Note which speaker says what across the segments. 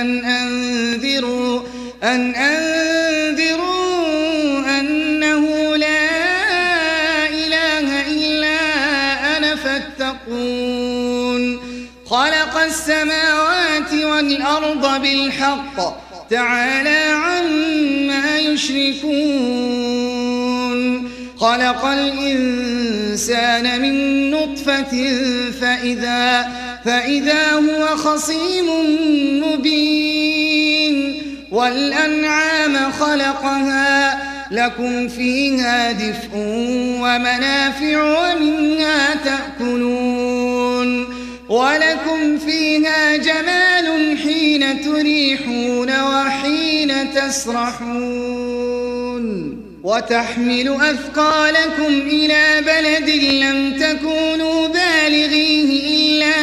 Speaker 1: أن أنذروا أن أنذروا أنه لا إله إلا أنا فاتقون. خلق السماوات والأرض بالحق تعالى عما يشركون. خلق الإنسان من نطفة فإذا فإذا هو خصيم مبين والأنعام خلقها لكم فيها دفء ومنافع ومنها تأكلون ولكم فيها جمال حين تريحون وحين تسرحون وتحمل أثقالكم إلى بلد لم تكونوا بالغيه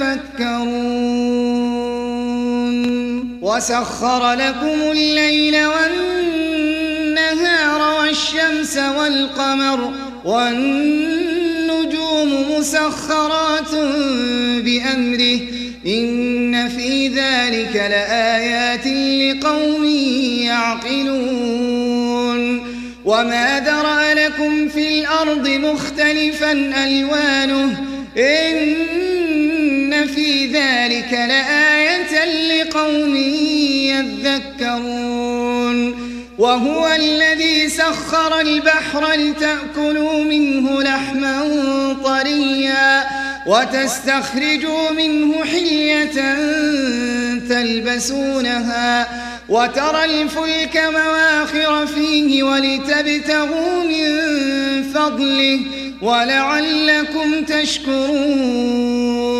Speaker 1: يتفكرون. وسخر لكم الليل والنهار والشمس والقمر والنجوم مسخرات بأمره. إن في ذلك لآيات لقوم يعقلون. وما ذرأ لكم في الأرض مختلفا ألوانه. إن في ذلك لآية لقوم يذكرون وهو الذي سخر البحر لتأكلوا منه لحما طريا وتستخرجوا منه حلية تلبسونها وترى الفلك مواخر فيه ولتبتغوا من فضله ولعلكم تشكرون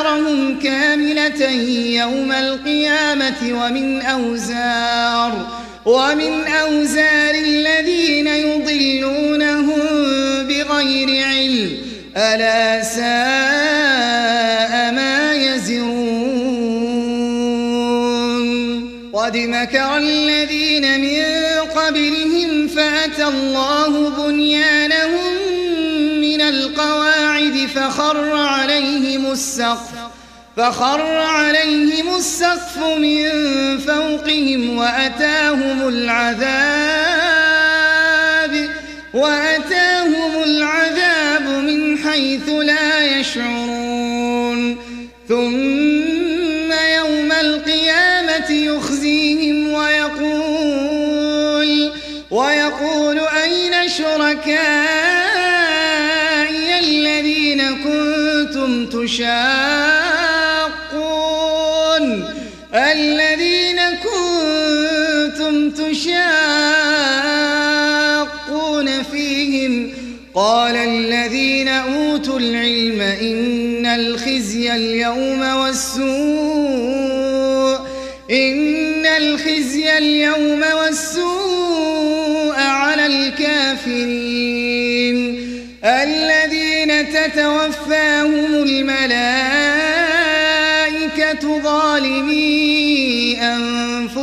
Speaker 1: أوزارهم كاملة يوم القيامة ومن أوزار ومن أوزار الذين يضلونهم بغير علم ألا ساء ما يزرون قد مكر الذين من قبلهم فأتى الله بنيانهم فخر عليهم السقف فخر عليهم السقف من فوقهم وأتاهم العذاب وأتاهم العذاب من حيث لا يشعرون. ثم يوم القيامة يخزيهم ويقول ويقول أين شركائي تشاقون الذين كنتم تشاقون فيهم قال الذين أوتوا العلم إن الخزي اليوم والسوء إن الخزي اليوم والسوء على الكافرين الذين تتوفاهم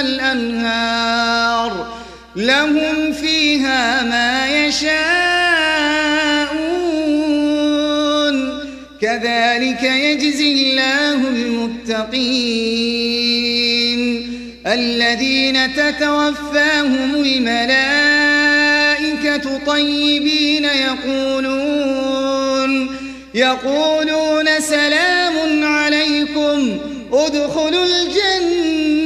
Speaker 1: الأنهار لهم فيها ما يشاءون كذلك يجزي الله المتقين الذين تتوفاهم الملائكة طيبين يقولون يقولون سلام عليكم ادخلوا الجنة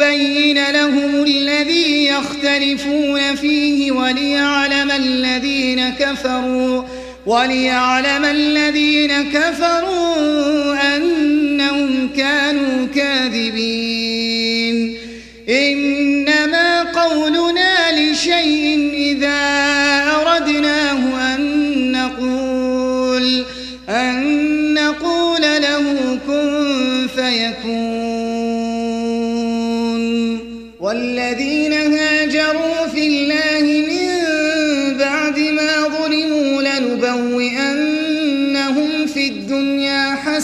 Speaker 1: ليبين لهم الذي يختلفون فيه وليعلم الذين كفروا وليعلم الذين كفروا أنهم كانوا كاذبين. إنما قولنا لشيء إذا أردناه أن نقول أن نقول له كن فيكون.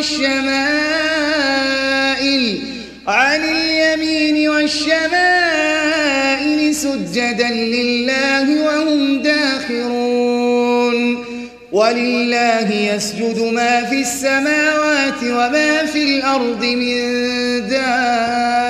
Speaker 1: والشمائل عن اليمين والشمائل سجدا لله وهم داخرون. ولله يسجد ما في السماوات وما في الأرض من دابة.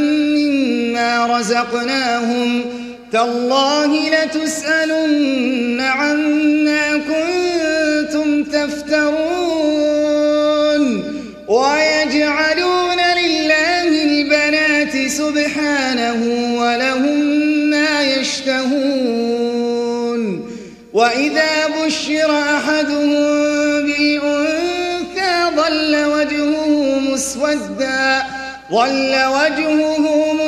Speaker 1: رزقناهم تالله لتسألن عما كنتم تفترون ويجعلون لله البنات سبحانه ولهم ما يشتهون وإذا بشر أحدهم بالأنثى ظل وجهه مسودا ظل وجهه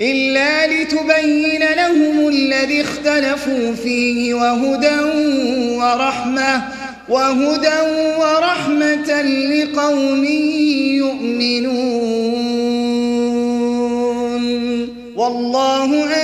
Speaker 1: إلا لتبين لهم الذي اختلفوا فيه وهدى ورحمة وهدى ورحمة لقوم يؤمنون. والله أنزل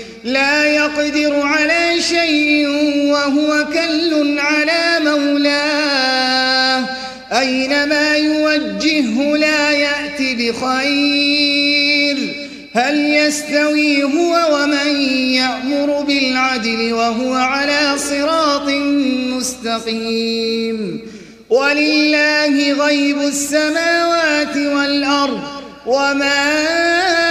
Speaker 1: لا يقدر على شيء وهو كل على مولاه. أينما يوجهه لا يأتي بخير. هل يستوي هو ومن يأمر بالعدل وهو على صراط مستقيم. ولله غيب السماوات والأرض. وما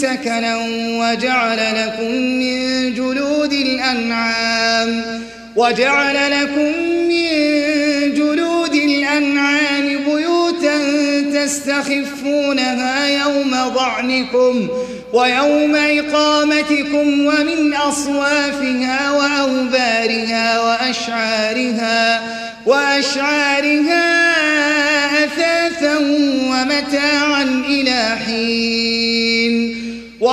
Speaker 1: سكنا وجعل لكم من جلود الأنعام وجعل لكم من جلود الأنعام بيوتا تستخفونها يوم ضعنكم ويوم إقامتكم ومن أصوافها وأوبارها وأشعارها وأشعارها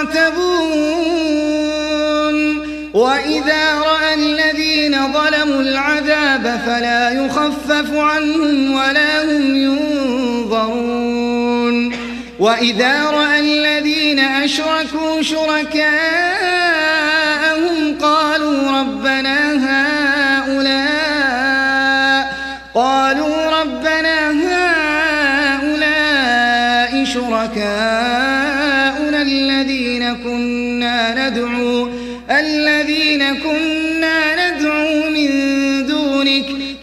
Speaker 1: يستعتبون وإذا رأى الذين ظلموا العذاب فلا يخفف عنهم ولا هم ينظرون. وإذا رأى الذين أشركوا شركاءهم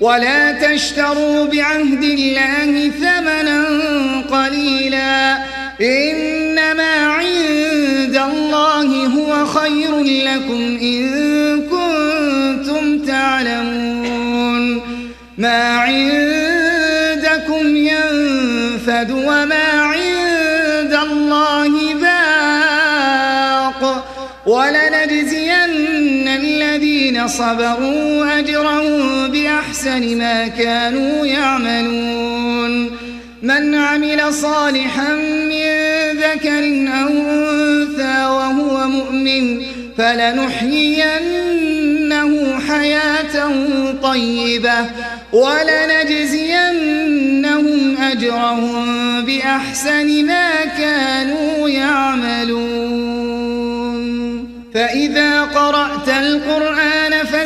Speaker 1: ولا تشتروا بعهد الله ثمنا قليلا. إنما عند الله هو خير لكم إن كنتم تعلمون. ما عندكم ينفد وما عند الله باق. ولنجزين صبروا أجرهم بأحسن ما كانوا يعملون. من عمل صالحا من ذكر أو أنثى وهو مؤمن فلنحيينه حياة طيبة ولنجزينهم أجرهم بأحسن ما كانوا يعملون. فإذا قرأت القرآن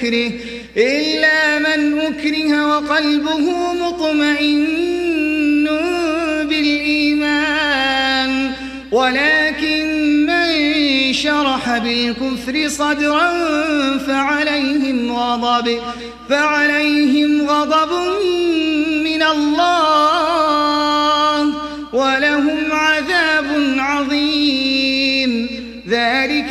Speaker 1: أكره إلا من أكره وقلبه مطمئن بالإيمان ولكن من شرح بالكفر صدرا فعليهم غضب فعليهم غضب من الله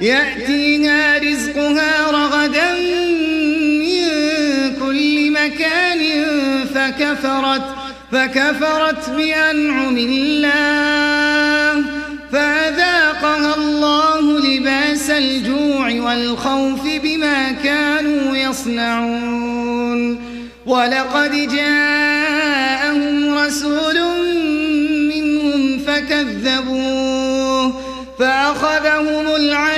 Speaker 1: يأتيها رزقها رغدا من كل مكان فكفرت فكفرت بأنعم الله. فأذاقها الله لباس الجوع والخوف بما كانوا يصنعون. ولقد جاءهم رسول منهم فكذبوه فأخذهم العذاب